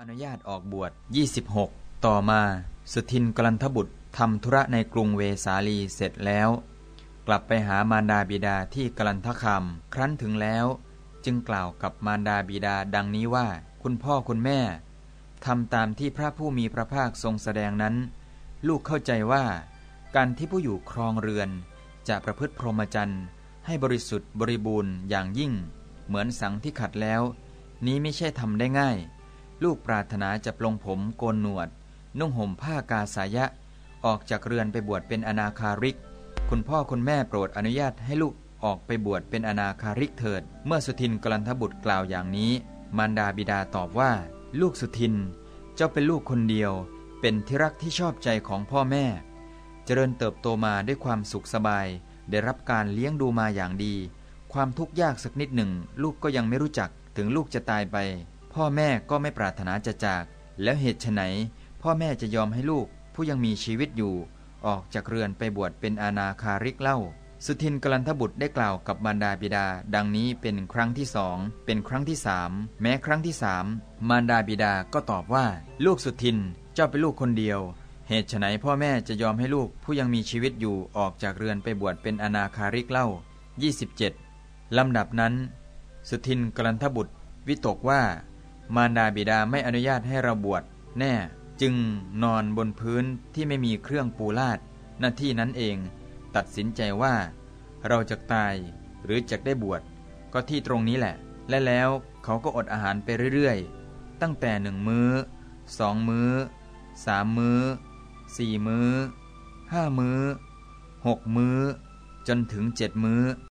อนุญาตออกบวช 26 ต่อมาสุทินกลันทบุตรทำธุระในกรุงเวสาลีเสร็จแล้ว กลับไปหามารดาบิดาที่กลันทคามครั้นถึงแล้ว จึงกล่าวกับมารดาบิดาดังนี้ว่า คุณพ่อคุณแม่ทำตามที่พระผู้มีพระภาคทรงแสดงนั้น ลูกเข้าใจว่า การที่ผู้อยู่ครองเรือน จะประพฤติพรหมจรรย์ให้บริสุทธิ์บริบูรณ์อย่างยิ่ง เหมือนสังที่ขัดแล้ว นี้ไม่ใช่ทำได้ง่าย ลูกปรารถนาจะปลงผมโกนหนวด นุ่งห่มผ้ากาสายะ ออกจากเรือนไปบวชเป็นอนาคาริก คุณพ่อคุณแม่โปรดอนุญาตให้ลูกออกไปบวชเป็นอนาคาริกเถิด เมื่อสุทินกลันทบุตรกล่าวอย่างนี้ มารดาบิดาตอบว่า ลูกสุทิน เจ้าเป็นลูกคนเดียว เป็นที่รักที่ชอบใจของพ่อแม่ เจริญเติบโตมาด้วยความสุขสบาย ได้รับการเลี้ยงดูมาอย่างดี ความทุกข์ยากสักนิดหนึ่ง ลูกก็ยังไม่รู้จักถึงลูกจะตายไป พ่อแม่ก็ไม่ปรารถนาจะจาก แล้วเหตุไฉนพ่อแม่จะยอมให้ลูก ผู้ยังมีชีวิตอยู่ ออกจากเรือนไปบวชเป็นอาณาคาริกเล่า สุทินกลันทบุตรได้กล่าวกับมารดาบิดา ดังนี้เป็นครั้งที่สองเป็นครั้งที่สามแม้ครั้งที่สามมารดาบิดาก็ตอบว่า ลูกสุทินเจ้าเป็นลูกคนเดียว เหตุไฉนพ่อแม่จะยอมให้ลูกผู้ยังมีชีวิตอยู่ออกจากเรือนไปบวชเป็นอนาคาริกเล่า 27ลำดับนั้น สุทินกลันทบุตรวิตกว่า มารดาบิดาไม่อนุญาตให้เราบวชแน่ จึงนอนบนพื้นที่ไม่มีเครื่องปูลาดหน้าที่นั้นเอง ตัดสินใจว่า เราจะตายหรือจะได้บวชก็ที่ตรงนี้แหละ และแล้วเขาก็อดอาหารไปเรื่อยๆ ตั้งแต่หนึ่งมือ้อสองมือ้อสามมือ้อสี่มือ้อห้ามือ้อหกมื้อ จนถึงเจ็ดมื้อ